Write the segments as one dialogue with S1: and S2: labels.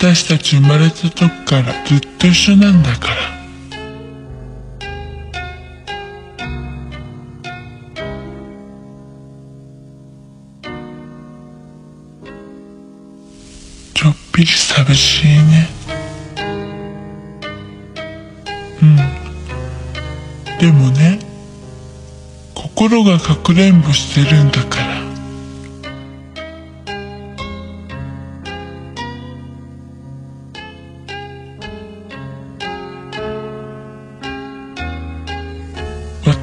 S1: 私たち生まれた時からずっと一緒なんだから。ちょっぴり寂しいね。うん。でもね、心がかくれんぼしてるんだから。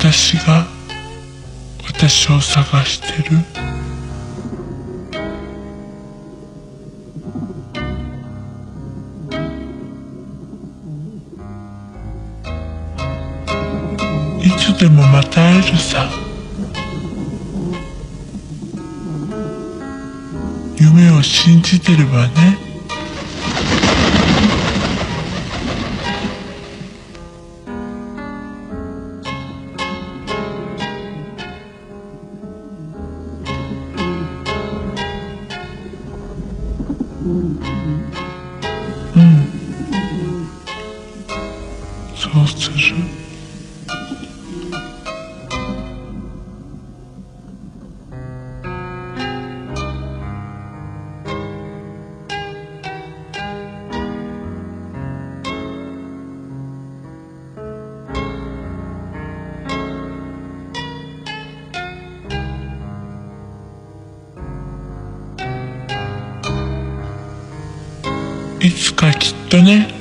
S1: 私が私を探してる。いつでもまた会えるさ。夢を信じてればね。Co chcesz? いつかきっとね。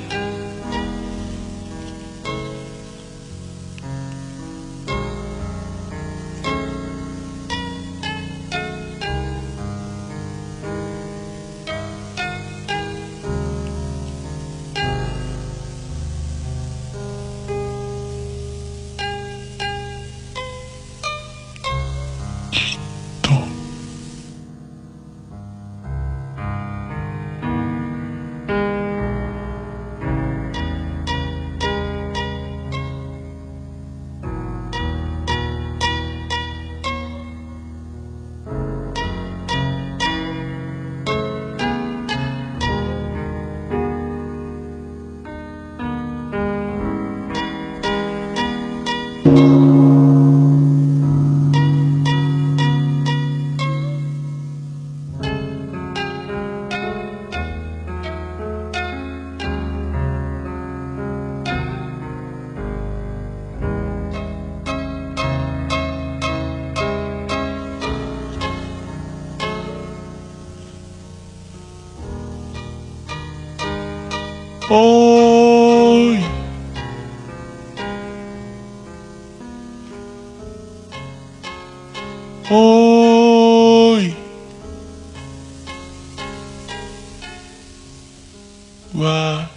S1: Oh. hoy. Wow.